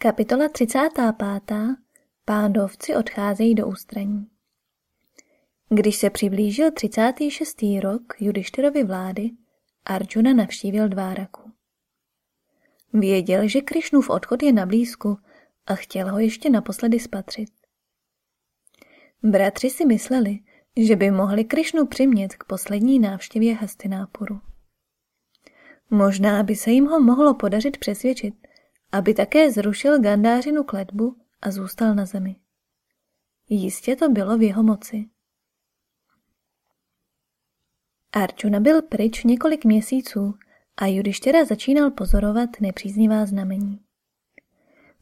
Kapitola 35. Pándovci odcházejí do ústraní. Když se přiblížil 36. rok Judištyrovy vlády, Arjuna navštívil Dváraku. Věděl, že Krišnův odchod je na blízku a chtěl ho ještě naposledy spatřit. Bratři si mysleli, že by mohli Krišnu přimět k poslední návštěvě Hastinápuru. Možná by se jim ho mohlo podařit přesvědčit, aby také zrušil Gandářinu kletbu a zůstal na zemi. Jistě to bylo v jeho moci. Arjuna byl pryč několik měsíců a Judištěra začínal pozorovat nepříznivá znamení.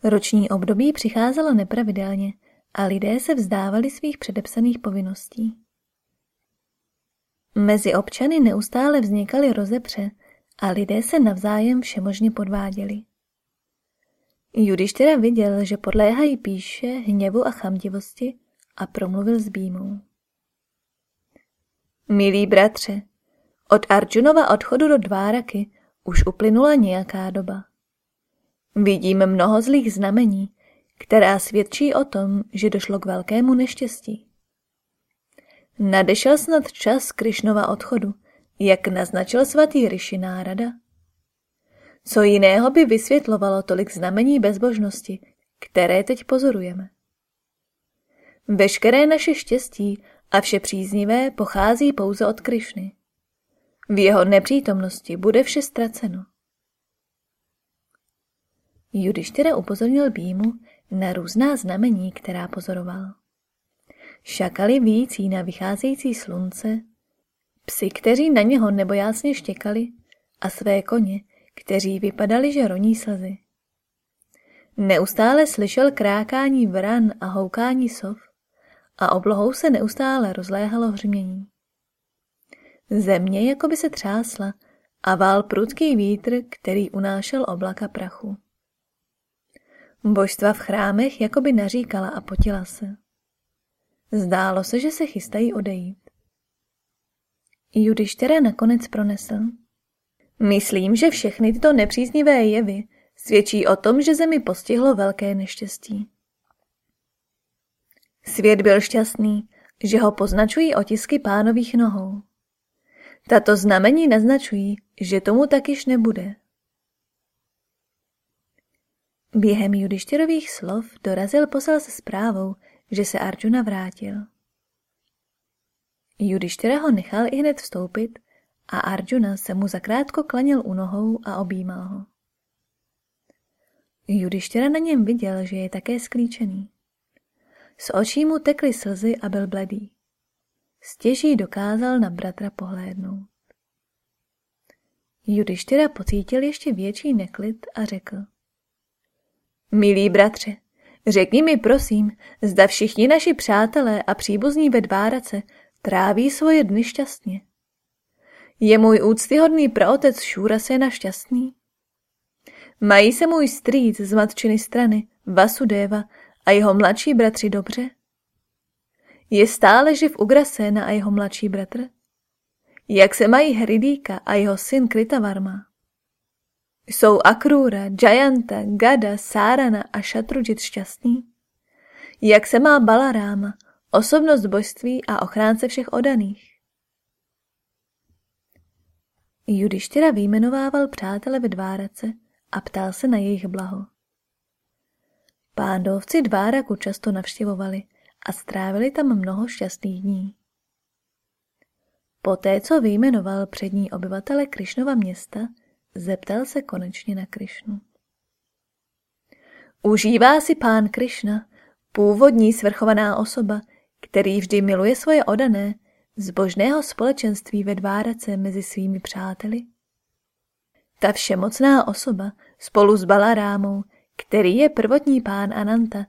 Roční období přicházelo nepravidelně a lidé se vzdávali svých předepsaných povinností. Mezi občany neustále vznikaly rozepře a lidé se navzájem všemožně podváděli. Judištěra viděl, že podléhají píše, hněvu a chamtivosti a promluvil s Bímou. Milí bratře, od Arjunova odchodu do Dváraky už uplynula nějaká doba. Vidím mnoho zlých znamení, která svědčí o tom, že došlo k velkému neštěstí. Nadešel snad čas Krišnova odchodu, jak naznačil svatý Rishi Nárada. Co jiného by vysvětlovalo tolik znamení bezbožnosti, které teď pozorujeme? Veškeré naše štěstí a vše příznivé pochází pouze od Krišny. V jeho nepřítomnosti bude vše ztraceno. Judištěra upozornil Bímu na různá znamení, která pozoroval. Šakali vící na vycházející slunce, psy, kteří na něho nebojácně štěkali a své koně, kteří vypadali, že roní slzy. Neustále slyšel krákání vran a houkání sov a oblohou se neustále rozléhalo hřmění. Země jako by se třásla a vál prudký vítr, který unášel oblaka prachu. Božstva v chrámech jako by naříkala a potila se. Zdálo se, že se chystají odejít. Judištěra nakonec pronesl. Myslím, že všechny tyto nepříznivé jevy svědčí o tom, že zemi postihlo velké neštěstí. Svět byl šťastný, že ho poznačují otisky pánových nohou. Tato znamení naznačují, že tomu tak již nebude. Během Judištěrových slov dorazil posel se zprávou, že se Arjuna vrátil. Judištěra ho nechal i hned vstoupit a Arjuna se mu zakrátko klanil u nohou a objímal ho. Judištěra na něm viděl, že je také sklíčený. Z očí mu tekly slzy a byl bledý. Stěží dokázal na bratra pohlédnout. Judištěra pocítil ještě větší neklid a řekl. Milí bratře, řekni mi prosím, zda všichni naši přátelé a příbuzní ve Dvárace tráví svoje dny šťastně. Je můj úctyhodný praotec Šúrasena šťastný? Mají se můj strýc z matčiny strany, Vasudeva a jeho mladší bratři dobře? Je stále živ Ugrasena a jeho mladší bratr? Jak se mají Hridíka a jeho syn Kritavarma? Jsou Akrura, Jayanta, Gada, Sárana a Šatrujit šťastní? Jak se má Balaráma, osobnost božství a ochránce všech odaných? Judištěra vyjmenovával přátele ve Dvárace a ptal se na jejich blaho. Pándovci Dváraku často navštěvovali a strávili tam mnoho šťastných dní. Poté, co vyjmenoval přední obyvatele Krišnova města, zeptal se konečně na Krišnu. Užívá si pán Krišna, původní svrchovaná osoba, který vždy miluje svoje odané, zbožného společenství ve Dvárace mezi svými přáteli? Ta všemocná osoba spolu s Balarámou, který je prvotní pán Ananta,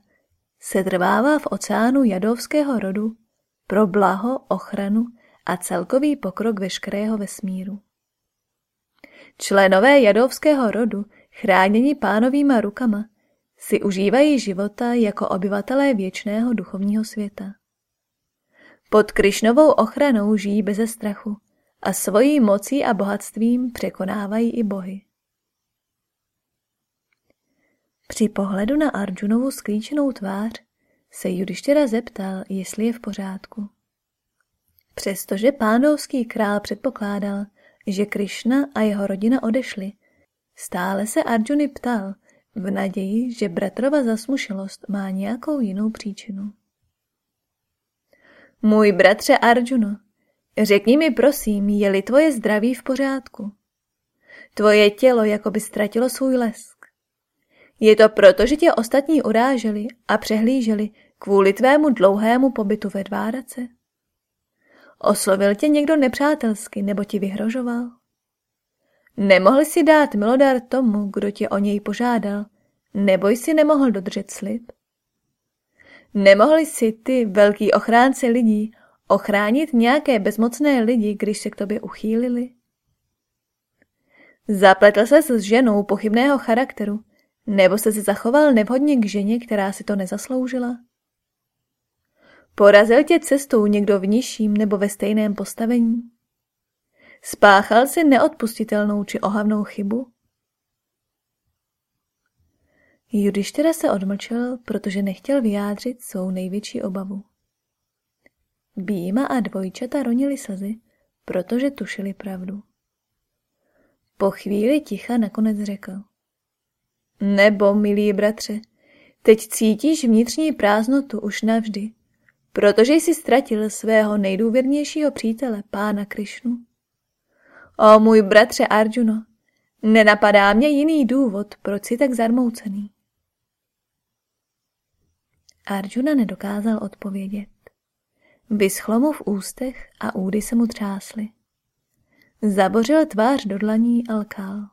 se trvává v oceánu jadovského rodu pro blaho, ochranu a celkový pokrok veškerého vesmíru. Členové jadovského rodu, chráněni pánovýma rukama, si užívají života jako obyvatelé věčného duchovního světa. Pod Krišnovou ochranou žijí beze strachu a svojí mocí a bohatstvím překonávají i bohy. Při pohledu na Arjunovu sklíčenou tvář se Judištěra zeptal, jestli je v pořádku. Přestože pánovský král předpokládal, že Krišna a jeho rodina odešli, stále se Arjuny ptal v naději, že bratrova zasmušilost má nějakou jinou příčinu. Můj bratře Arjuno, řekni mi prosím, je-li tvoje zdraví v pořádku? Tvoje tělo jako by ztratilo svůj lesk. Je to proto, že tě ostatní uráželi a přehlíželi kvůli tvému dlouhému pobytu ve Dvárace? Oslovil tě někdo nepřátelsky nebo ti vyhrožoval? Nemohl si dát milodar tomu, kdo tě o něj požádal, nebo jsi nemohl dodržet slib? Nemohli si ty, velký ochránce lidí, ochránit nějaké bezmocné lidi, když se k tobě uchýlili? Zapletl se s ženou pochybného charakteru, nebo se zachoval nevhodně k ženě, která si to nezasloužila? Porazil tě cestou někdo v nižším nebo ve stejném postavení? Spáchal si neodpustitelnou či ohavnou chybu? Judištěra se odmlčel, protože nechtěl vyjádřit svou největší obavu. Býma a dvojčata ronili slzy, protože tušili pravdu. Po chvíli ticha nakonec řekl. Nebo, milý bratře, teď cítíš vnitřní prázdnotu už navždy, protože jsi ztratil svého nejdůvěrnějšího přítele, pána Krišnu. O můj bratře Arjuno, nenapadá mě jiný důvod, proč jsi tak zarmoucený. Arjuna nedokázal odpovědět. Vyschlo mu v ústech a údy se mu třásly. Zabořil tvář do dlaní a lkal.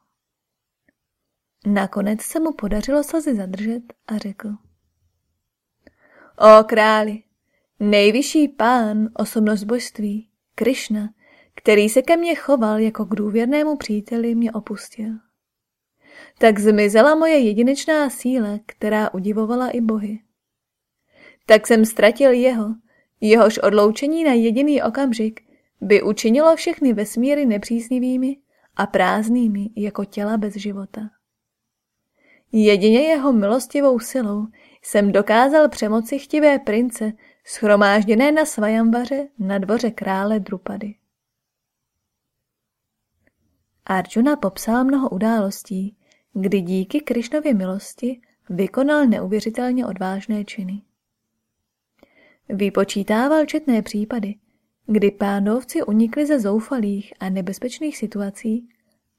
Nakonec se mu podařilo slzy zadržet a řekl. O králi, nejvyšší pán, osobnost božství, Krišna, který se ke mně choval jako k důvěrnému příteli, mě opustil. Tak zmizela moje jedinečná síla, která udivovala i bohy. Tak jsem ztratil jeho, jehož odloučení na jediný okamžik by učinilo všechny vesmíry nepříznivými a prázdnými jako těla bez života. Jedině jeho milostivou silou jsem dokázal přemoci chtivé prince schromážděné na Svajambaře na dvoře krále Drupady. Arjuna popsal mnoho událostí, kdy díky Krišnově milosti vykonal neuvěřitelně odvážné činy. Vypočítával četné případy, kdy pánovci unikli ze zoufalých a nebezpečných situací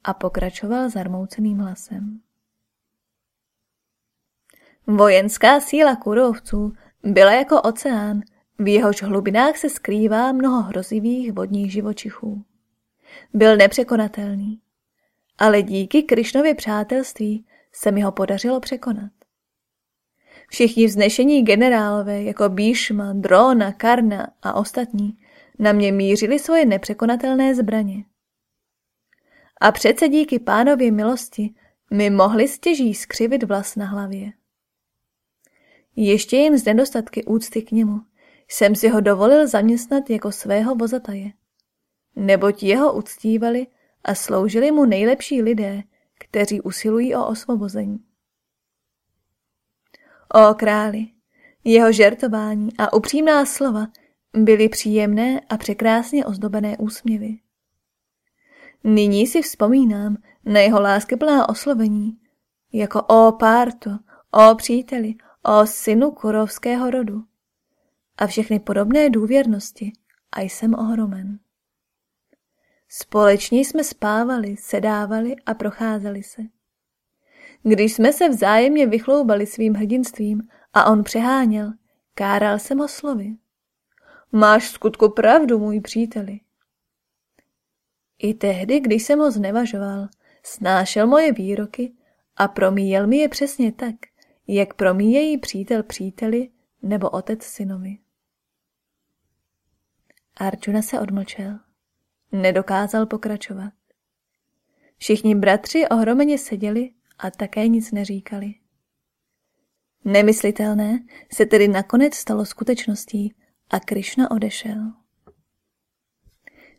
a pokračoval zarmouceným hlasem. Vojenská síla kurovců byla jako oceán, v jehož hlubinách se skrývá mnoho hrozivých vodních živočichů. Byl nepřekonatelný, ale díky Krišnově přátelství se mi ho podařilo překonat. Všichni vznešení generálové jako Bíšma, Drona, Karna a ostatní na mě mířili svoje nepřekonatelné zbraně. A přece díky pánově milosti mi mohli stěží skřivit vlas na hlavě. Ještě jen z nedostatky úcty k němu jsem si ho dovolil zaměstnat jako svého vozataje. Neboť jeho uctívali a sloužili mu nejlepší lidé, kteří usilují o osvobození. O králi, jeho žertování a upřímná slova byly příjemné a překrásně ozdobené úsměvy. Nyní si vzpomínám na jeho láskyplná oslovení, jako o párto, o příteli, o synu kurovského rodu a všechny podobné důvěrnosti a jsem ohromen. Společně jsme spávali, sedávali a procházeli se. Když jsme se vzájemně vychloubali svým hrdinstvím a on přeháněl, káral jsem ho slovy. Máš skutku pravdu, můj příteli. I tehdy, když jsem ho znevažoval, snášel moje výroky a promíjel mi je přesně tak, jak promíjejí přítel příteli nebo otec synovi. Arjuna se odmlčel. Nedokázal pokračovat. Všichni bratři ohromeně seděli a také nic neříkali. Nemyslitelné se tedy nakonec stalo skutečností a Krišna odešel.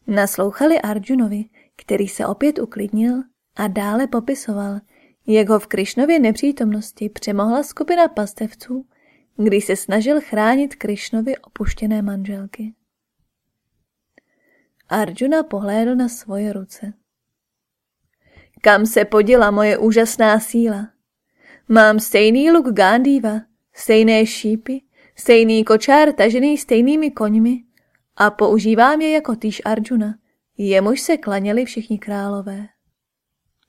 Naslouchali Arjunovi, který se opět uklidnil a dále popisoval, jak ho v Krišnově nepřítomnosti přemohla skupina pastevců, když se snažil chránit Krišnovi opuštěné manželky. Arjuna pohlédl na svoje ruce. Kam se poděla moje úžasná síla? Mám stejný luk Gandhiva, stejné šípy, stejný kočár tažený stejnými koňmi a používám je jako týž Arjuna, jemuž se klaněli všichni králové.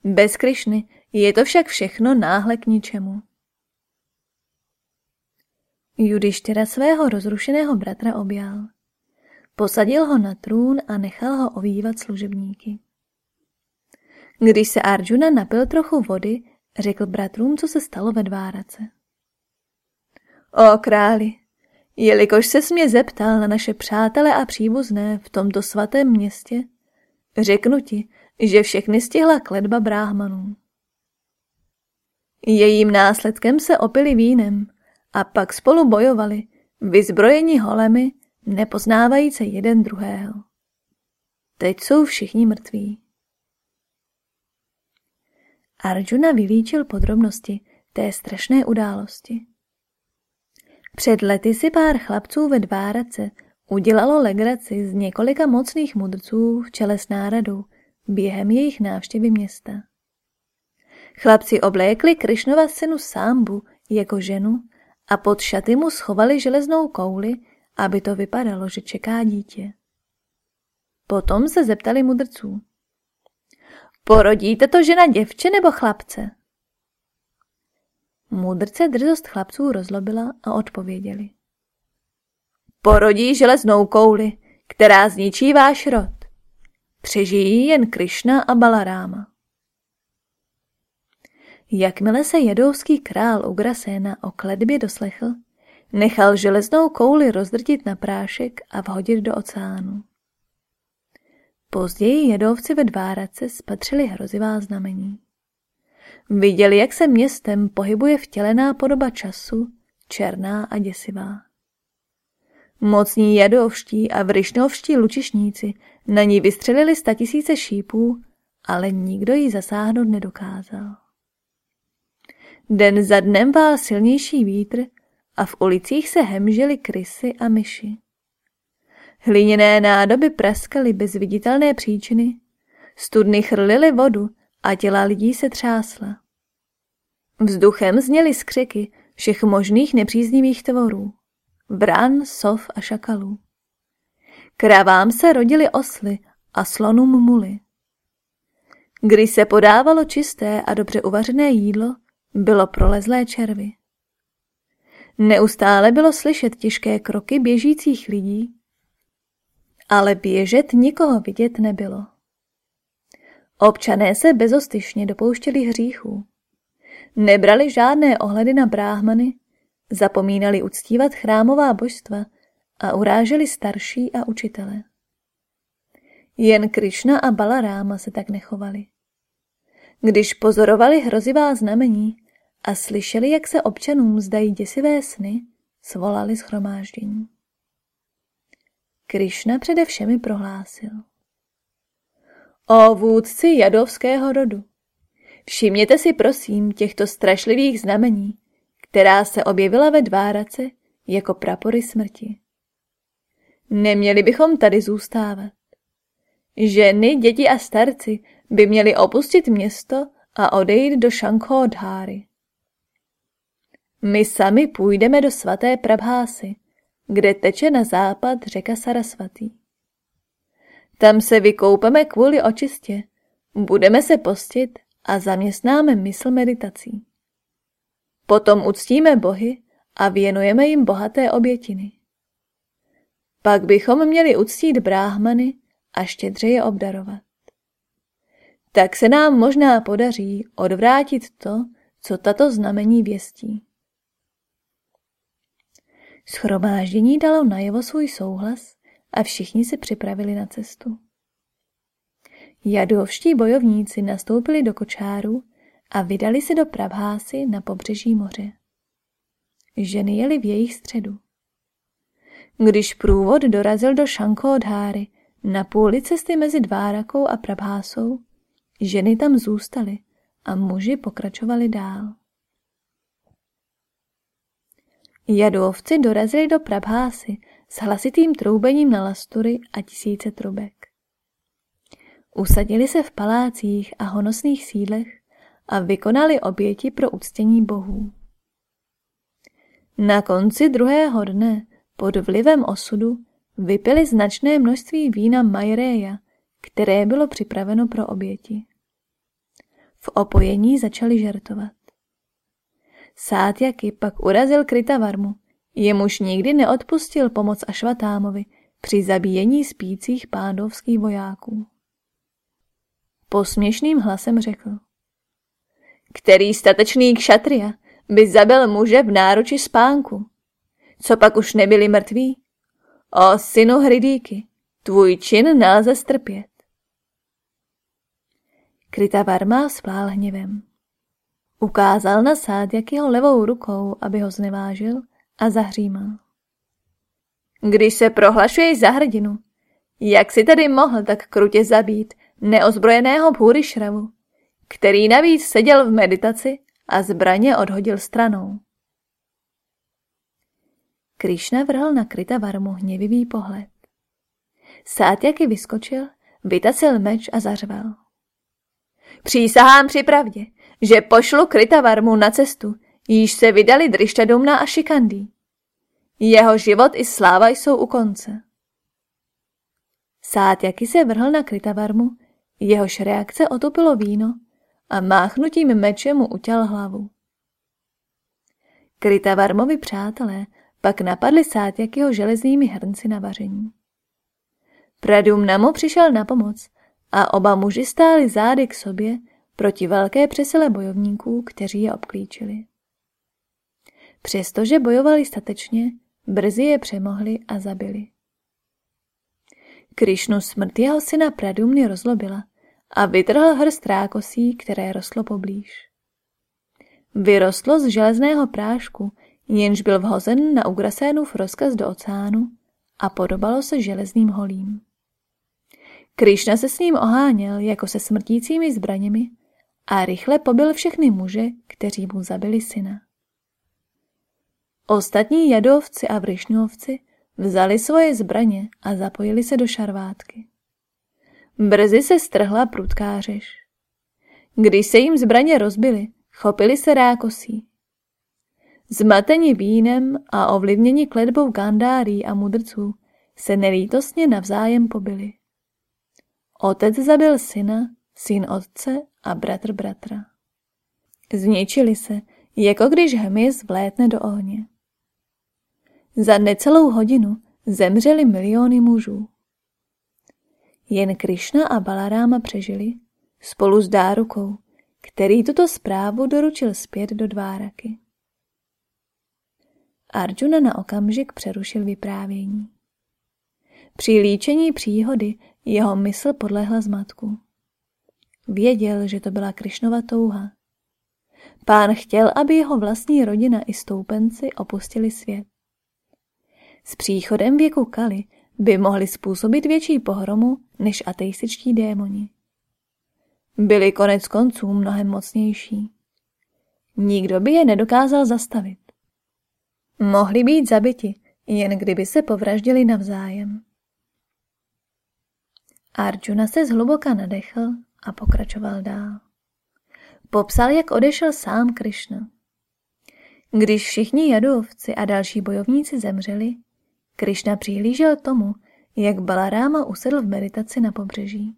Bez Krišny je to však všechno náhle k ničemu. Judištěra svého rozrušeného bratra objal. Posadil ho na trůn a nechal ho ovývat služebníky. Když se Arjuna napil trochu vody, řekl bratrům, co se stalo ve dvárace. O králi, jelikož se mě zeptal na naše přátele a příbuzné v tomto svatém městě, řeknu ti, že všechny stihla kledba bráhmanů. Jejím následkem se opili vínem a pak spolu bojovali, vyzbrojeni holemi, nepoznávajíce jeden druhého. Teď jsou všichni mrtví. Arjuna vylíčil podrobnosti té strašné události. Před lety si pár chlapců ve Dvárace udělalo legraci z několika mocných mudrců v čele s náradou během jejich návštěvy města. Chlapci oblékli Krišnova synu Sámbu jako ženu a pod šaty mu schovali železnou kouli, aby to vypadalo, že čeká dítě. Potom se zeptali mudrců. Porodíte to žena děvče nebo chlapce? Mudrce drzost chlapců rozlobila a odpověděli. Porodí železnou kouli, která zničí váš rod. Přežijí jen Krišna a Balaráma. Jakmile se jedouský král Ugrasena o kledbě doslechl, nechal železnou kouli rozdrtit na prášek a vhodit do oceánu. Později jedovci ve Dvárace spatřili hrozivá znamení. Viděli, jak se městem pohybuje vtělená podoba času, černá a děsivá. Mocní jadovští a vryšnovští lučišníci na ní vystřelili statisíce šípů, ale nikdo ji zasáhnout nedokázal. Den za dnem vál silnější vítr a v ulicích se hemžily krysy a myši. Hliněné nádoby praskaly bez viditelné příčiny, studny chrlily vodu a těla lidí se třásla. Vzduchem zněly skřeky všech možných nepříznivých tvorů, vran, sov a šakalů. Kravám se rodily osly a slonům muly. Když se podávalo čisté a dobře uvařené jídlo, bylo prolezlé červy. Neustále bylo slyšet těžké kroky běžících lidí, ale běžet nikoho vidět nebylo. Občané se bezostyšně dopouštěli hříchů. Nebrali žádné ohledy na bráhmany, zapomínali uctívat chrámová božstva a uráželi starší a učitele. Jen Krišna a Balaráma se tak nechovali. Když pozorovali hrozivá znamení a slyšeli, jak se občanům zdají děsivé sny, svolali schromáždění. Krišna přede všemi prohlásil. O vůdci jadovského rodu, všimněte si prosím těchto strašlivých znamení, která se objevila ve dvárace jako prapory smrti. Neměli bychom tady zůstávat. Ženy, děti a starci by měli opustit město a odejít do Šankhodháry. My sami půjdeme do svaté Prabhásy, kde teče na západ řeka Sarasvatý. Tam se vykoupeme kvůli očistě, budeme se postit a zaměstnáme mysl meditací. Potom uctíme bohy a věnujeme jim bohaté obětiny. Pak bychom měli uctít bráhmany a štědře je obdarovat. Tak se nám možná podaří odvrátit to, co tato znamení věstí. Schromáždění dalo najevo svůj souhlas a všichni se připravili na cestu. Jadovští bojovníci nastoupili do kočáru a vydali se do Prabhásy na pobřeží moře. Ženy jeli v jejich středu. Když průvod dorazil do Šankodháry na půli cesty mezi Dvárakou a Prabhásou, ženy tam zůstaly a muži pokračovali dál. Jadovci dorazili do Prabhásy s hlasitým troubením na lastury a tisíce trubek. Usadili se v palácích a honosných sídlech a vykonali oběti pro uctění bohů. Na konci druhého dne pod vlivem osudu vypili značné množství vína Majréja, které bylo připraveno pro oběti. V opojení začali žertovat. Sátjaky pak urazil Kritavarmu, jemuž nikdy neodpustil pomoc Ašvatámovi při zabíjení spících pándovských vojáků. Posměšným hlasem řekl. Který statečný kšatria by zabil muže v náruči spánku? Co pak už nebyli mrtví? O synu hridíky, tvůj čin nelze strpět. Kritavarma splál hněvem. Ukázal na jeho levou rukou, aby ho znevážil a zahřímal. Když se prohlašuješ za hrdinu, jak si tedy mohl tak krutě zabít neozbrojeného Půryšravu, který navíc seděl v meditaci a zbraně odhodil stranou. Krišna vrhl na kryta varmu hněvivý pohled. Sátjaky vyskočil, vytasil meč a zařval. Přísahám při pravdě, že pošlu kryta varmu na cestu, již se vydali Drišťadumna a Šikandý. Jeho život i sláva jsou u konce. Sátjaky se vrhl na Kritavarmu, jehož reakce otopilo víno a máchnutím meče mu utěl hlavu. Kritavarmovi přátelé pak napadli Sátjakyho železnými hrnci na vaření. Pradumna mu přišel na pomoc a oba muži stáli zády k sobě proti velké přesile bojovníků, kteří je obklíčili. Přestože bojovali statečně, brzy je přemohli a zabili. Krišnu smrt jeho syna Pradumny rozlobila a vytrhl hrst rákosí, které rostlo poblíž. Vyrostlo z železného prášku, jenž byl vhozen na Ugrasénův rozkaz do oceánu a podobalo se železným holím. Krišna se s ním oháněl jako se smrtícími zbraněmi a rychle pobil všechny muže, kteří mu zabili syna. Ostatní jadovci a vryšňovci vzali svoje zbraně a zapojili se do šarvátky. Brzy se strhla prutkářeš. Když se jim zbraně rozbily, chopili se rákosí. Zmateni vínem a ovlivněni kledbou gandárí a mudrců se nelítostně navzájem pobili. Otec zabil syna, syn otce a bratr bratra. Zničili se, jako když hmyz vlétne do ohně. Za necelou hodinu zemřeli miliony mužů. Jen Krišna a Balaráma přežili spolu s Dárukou, který tuto zprávu doručil zpět do Dváraky. Arjuna na okamžik přerušil vyprávění. Při líčení příhody jeho mysl podlehla zmatku. Věděl, že to byla Krišnova touha. Pán chtěl, aby jeho vlastní rodina i stoupenci opustili svět. S příchodem věku Kali by mohli způsobit větší pohromu než ateističtí démoni. Byli konec konců mnohem mocnější. Nikdo by je nedokázal zastavit. Mohli být zabiti, jen kdyby se povraždili navzájem. Arjuna se zhluboka nadechl a pokračoval dál. Popsal, jak odešel sám Krišna. Když všichni jadovci a další bojovníci zemřeli, Krišna přihlížel tomu, jak Balaráma usedl v meditaci na pobřeží.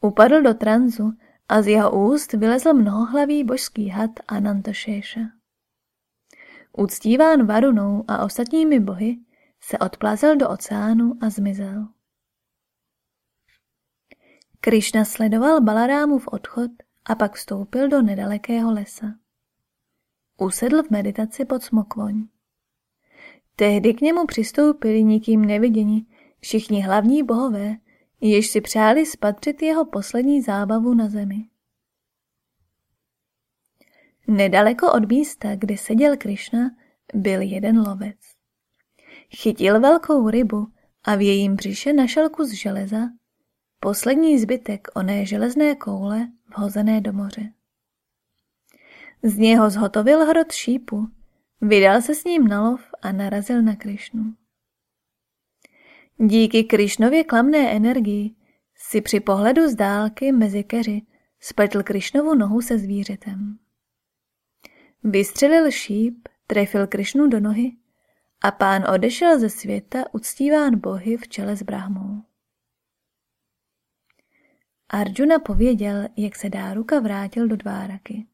Upadl do tranzu a z jeho úst vylezl mnohohlavý božský had Anantošéša. Uctíván Varunou a ostatními bohy se odplazel do oceánu a zmizel. Krišna sledoval Balarámův odchod a pak vstoupil do nedalekého lesa. Usedl v meditaci pod smokvoň. Tehdy k němu přistoupili nikým neviděni všichni hlavní bohové, jež si přáli spatřit jeho poslední zábavu na zemi. Nedaleko od místa, kde seděl Krišna, byl jeden lovec. Chytil velkou rybu a v jejím břiše našel kus železa, poslední zbytek oné železné koule vhozené do moře. Z něho zhotovil hrot šípu, vydal se s ním na lov a narazil na Krišnu. Díky Krišnově klamné energii si při pohledu z dálky mezi keři spletl Krišnovu nohu se zvířetem. Vystřelil šíp, trefil Krišnu do nohy a pán odešel ze světa uctíván bohy v čele s Brahmou. Arjuna pověděl, jak se Dáruka vrátil do Dváraky.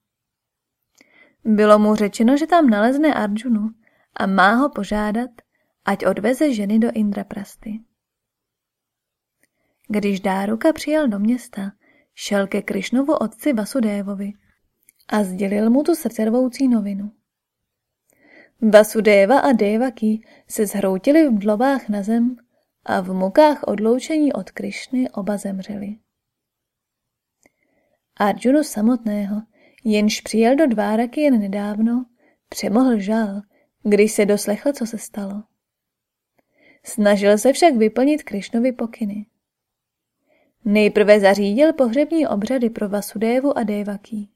Bylo mu řečeno, že tam nalezne Arjunu a má ho požádat, ať odveze ženy do Indraprasty. Když Dáruka přijel do města, šel ke Krišnovu otci Vasudévovi a sdělil mu tu srdcervoucí novinu. Vasudeva a Devaki se zhroutili v dlovách na zem a v mukách odloučení od Krišny oba zemřeli. Arjunu samotného, jenž přijel do Dváraky jen nedávno, přemohl žal, když se doslechl, co se stalo. Snažil se však vyplnit Krišnovi pokyny. Nejprve zařídil pohřební obřady pro Vasudévu a Devaký.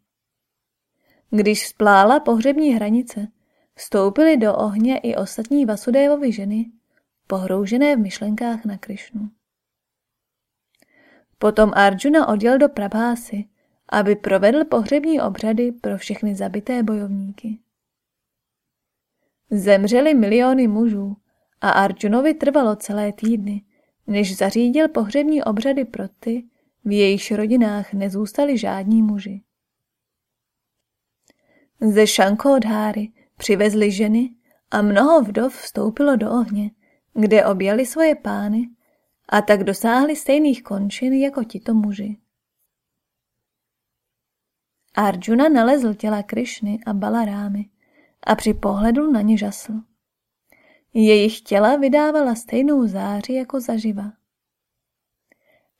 Když splála pohřební hranice, vstoupily do ohně i ostatní Vasudévovi ženy, pohroužené v myšlenkách na Krišnu. Potom Arjuna odjel do Prabhásy, aby provedl pohřební obřady pro všechny zabité bojovníky. Zemřeli miliony mužů a Arjunovi trvalo celé týdny, než zařídil pohřební obřady pro ty, v jejichž rodinách nezůstali žádní muži. Ze Šankodháry přivezli ženy a mnoho vdov vstoupilo do ohně, kde objali svoje pány a tak dosáhli stejných končin jako tito muži. Arjuna nalezl těla Krišny a Balarámy a při pohledu na ně žasl. Jejich těla vydávala stejnou záři jako zaživa.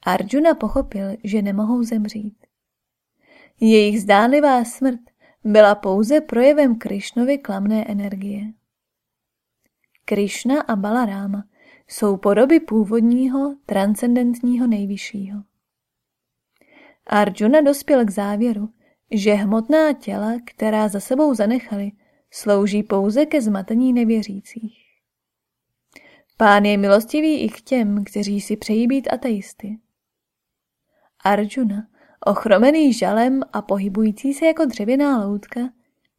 Arjuna pochopil, že nemohou zemřít. Jejich zdánlivá smrt byla pouze projevem Krišnovy klamné energie. Krišna a Balaráma jsou podoby původního, transcendentního nejvyššího. Arjuna dospěl k závěru, že hmotná těla, která za sebou zanechali, slouží pouze ke zmatení nevěřících. Pán je milostivý i k těm, kteří si přejí být ateisty. Arjuna, ochromený žalem a pohybující se jako dřevěná loutka,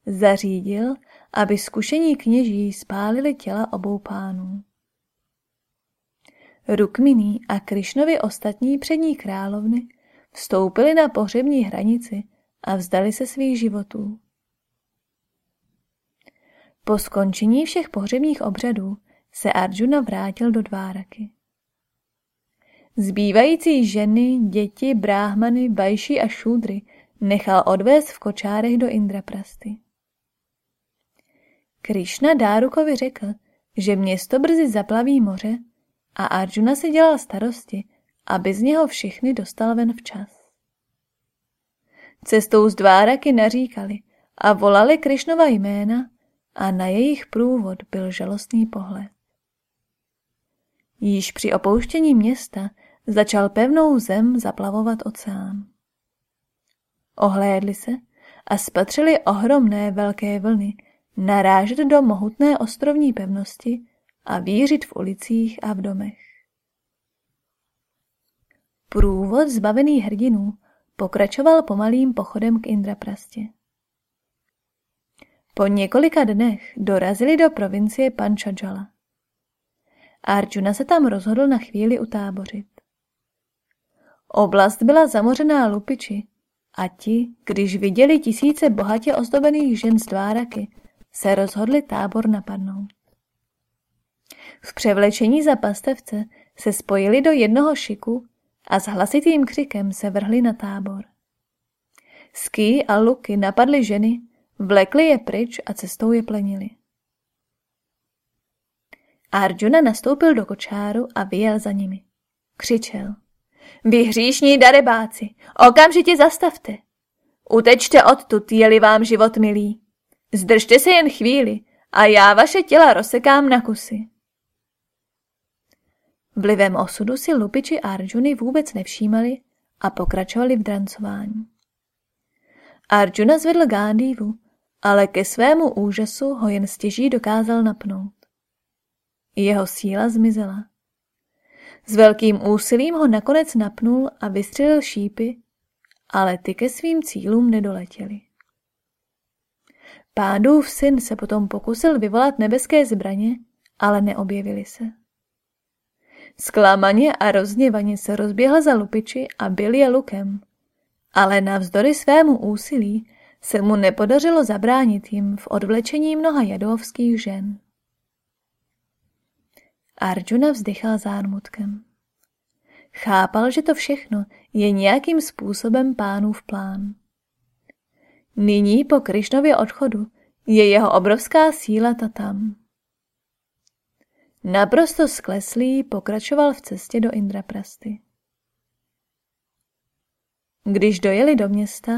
zařídil, aby zkušení kněží spálili těla obou pánů. Rukminí a Krišnovi ostatní přední královny vstoupili na pohřební hranici a vzdali se svých životů. Po skončení všech pohřebních obřadů se Arjuna vrátil do Dváraky. Zbývající ženy, děti, bráhmany, bajši a šúdry nechal odvést v kočárech do Indraprasty. Krišna Dárukovi řekl, že město brzy zaplaví moře a Arjuna si dělal starosti, aby z něho všechny dostal ven včas. Cestou z Dváraky naříkali a volali Krišnova jména a na jejich průvod byl žalostný pohled. Již při opouštění města začal pevnou zem zaplavovat oceán. Ohlédli se a spatřili ohromné velké vlny narážet do mohutné ostrovní pevnosti a vířit v ulicích a v domech. Průvod zbavený hrdinů pokračoval pomalým pochodem k Indraprastě. Po několika dnech dorazili do provincie Panchajala. Arjuna se tam rozhodl na chvíli utábořit. Oblast byla zamořená lupiči a ti, když viděli tisíce bohatě ozdobených žen z Dváraky, se rozhodli tábor napadnout. V převlečení za pastevce se spojili do jednoho šiku a s hlasitým křikem se vrhli na tábor. Sky a luky napadly ženy, vlekli je pryč a cestou je plenili. Arjuna nastoupil do kočáru a vyjel za nimi. Křičel. Vy hříšní darebáci, okamžitě zastavte. Utečte odtud, je-li vám život milý. Zdržte se jen chvíli a já vaše těla rozsekám na kusy. Vlivem osudu si lupiči Arjuny vůbec nevšímali a pokračovali v drancování. Arjuna zvedl Gándivu, ale ke svému úžasu ho jen stěží dokázal napnout. Jeho síla zmizela. S velkým úsilím ho nakonec napnul a vystřelil šípy, ale ty ke svým cílům nedoletěly. Pádův syn se potom pokusil vyvolat nebeské zbraně, ale neobjevily se. Zklamaně a rozněvaně se rozběhl za lupiči a byl je lukem, ale navzdory svému úsilí se mu nepodařilo zabránit jim v odvlečení mnoha jadovských žen. Arjuna vzdychal zármutkem. Chápal, že to všechno je nějakým způsobem pánův plán. Nyní po Krišnově odchodu je jeho obrovská síla ta tam. Naprosto skleslý pokračoval v cestě do Indraprasty. Když dojeli do města,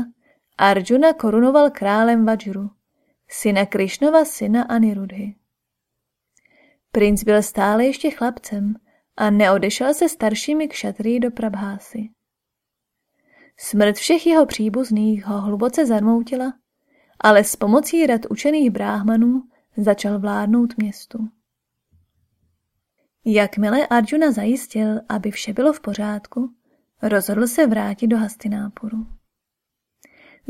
Arjuna korunoval králem Vajru, syna Krišnova syna Anirudhy. Princ byl stále ještě chlapcem a neodešel se staršími kšatrý do Prabhásy. Smrt všech jeho příbuzných ho hluboce zarmoutila, ale s pomocí rad učených bráhmanů začal vládnout městu. Jakmile Arjuna zajistil, aby vše bylo v pořádku, rozhodl se vrátit do Hastinápuru.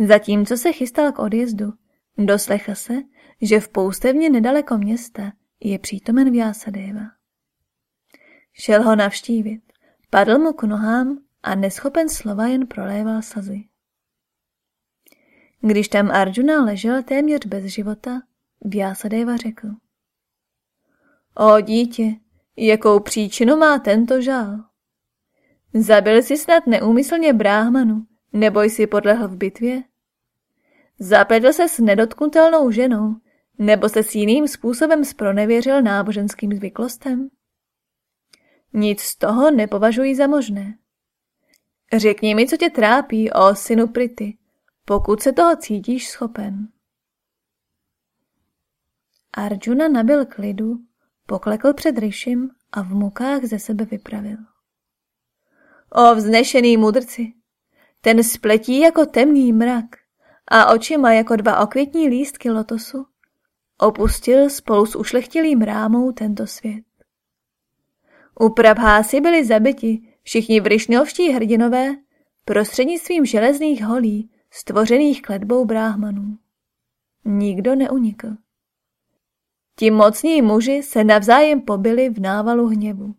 Zatímco se chystal k odjezdu, doslechl se, že v poustevně nedaleko města je přítomen Vyasadeva. Šel ho navštívit, padl mu k nohám a neschopen slova jen proléval slzy. Když tam Arjuna ležel téměř bez života, Vyasadeva řekl. O dítě, jakou příčinu má tento žál? Zabil jsi snad neúmyslně bráhmanu, nebo jsi podlehl v bitvě? Zapletl se s nedotknutelnou ženou, nebo se s jiným způsobem spronevěřil náboženským zvyklostem? Nic z toho nepovažuji za možné. Řekni mi, co tě trápí, o synu Prity, pokud se toho cítíš schopen. Arjuna nabil klidu, poklekl před Ryšim a v mukách ze sebe vypravil. O vznešený mudrci, ten spletí jako temný mrak a očima jako dva okvětní lístky lotosu opustil spolu s ušlechtilým rámou tento svět. U Prabhásy byli zabiti všichni vrišňovští hrdinové prostřednictvím železných holí stvořených kletbou bráhmanů. Nikdo neunikl. Ti mocní muži se navzájem pobili v návalu hněvu.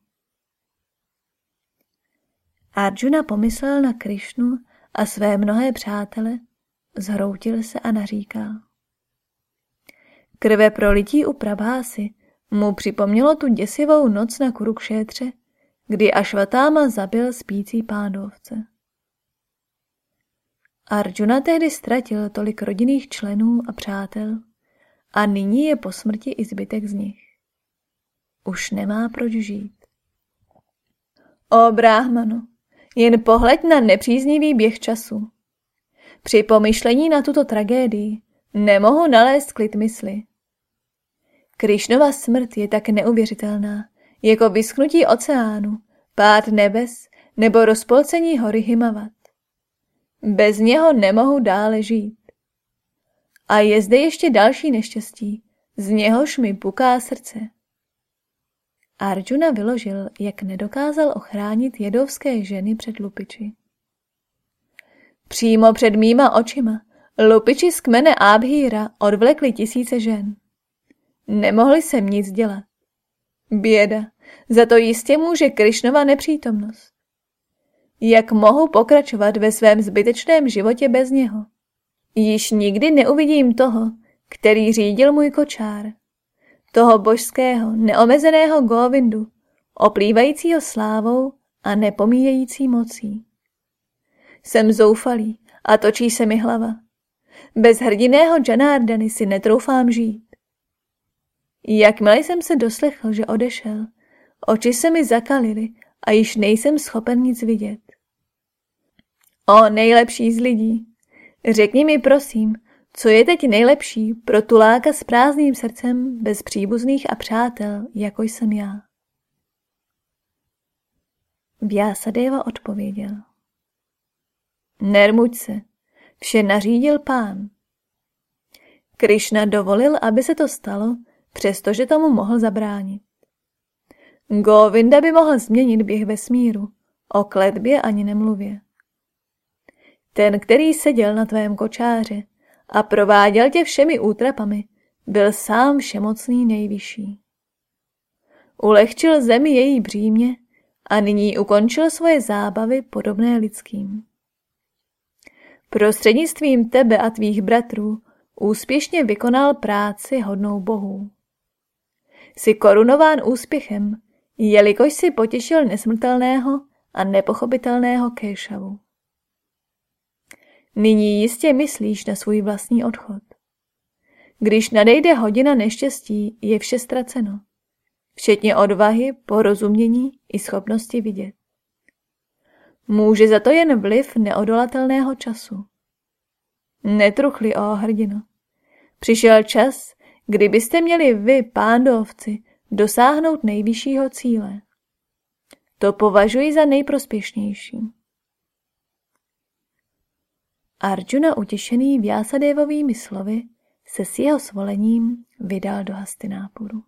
Arjuna pomyslel na Krišnu a své mnohé přátele, zhroutil se a naříkal. Krve prolití u Prabhásy mu připomnělo tu děsivou noc na Kurukšétře, kdy Ašvatáma zabil spící pádovce. Arjuna tehdy ztratil tolik rodinných členů a přátel a nyní je po smrti i zbytek z nich. Už nemá proč žít. O bráhmano, jen pohled na nepříznivý běh času. Při pomyšlení na tuto tragédii nemohu nalézt klid mysli. Krišnova smrt je tak neuvěřitelná, jako vyschnutí oceánu, pád nebes nebo rozpolcení hory Himavat. Bez něho nemohu dále žít. A je zde ještě další neštěstí, z něhož mi puká srdce. Arjuna vyložil, jak nedokázal ochránit jedovské ženy před lupiči. Přímo před mýma očima lupiči z kmene Abhíra odvlekli tisíce žen. Nemohli jsem nic dělat. Běda, za to jistě může Krišnova nepřítomnost. Jak mohu pokračovat ve svém zbytečném životě bez něho? Již nikdy neuvidím toho, který řídil můj kočár. Toho božského, neomezeného Govindu, oplývajícího slávou a nepomíjející mocí. Jsem zoufalý a točí se mi hlava. Bez hrdiného Janardany si netroufám žít. Jakmile jsem se doslechl, že odešel, oči se mi zakalily a již nejsem schopen nic vidět. O nejlepší z lidí, řekni mi prosím, co je teď nejlepší pro tuláka s prázdným srdcem bez příbuzných a přátel, jako jsem já. Vyasadeva odpověděl. Nermuď se, vše nařídil pán. Krišna dovolil, aby se to stalo, přestože tomu mohl zabránit. Govinda by mohl změnit běh vesmíru, o kletbě ani nemluvě. Ten, který seděl na tvém kočáře a prováděl tě všemi útrapami, byl sám všemocný nejvyšší. Ulehčil zemi její břímě a nyní ukončil svoje zábavy podobné lidským. Prostřednictvím tebe a tvých bratrů úspěšně vykonal práci hodnou bohů. Jsi korunován úspěchem, jelikož si potěšil nesmrtelného a nepochopitelného Kéšavu. Nyní jistě myslíš na svůj vlastní odchod. Když nadejde hodina neštěstí, je vše ztraceno. Včetně odvahy, porozumění i schopnosti vidět. Může za to jen vliv neodolatelného času. Netruchli o hrdino. Přišel čas, kdy byste měli vy, pándovci, dosáhnout nejvyššího cíle. To považuji za nejprospěšnější. Arjuna utěšený Vyasadevovými slovy se s jeho svolením vydal do Hastinápuru.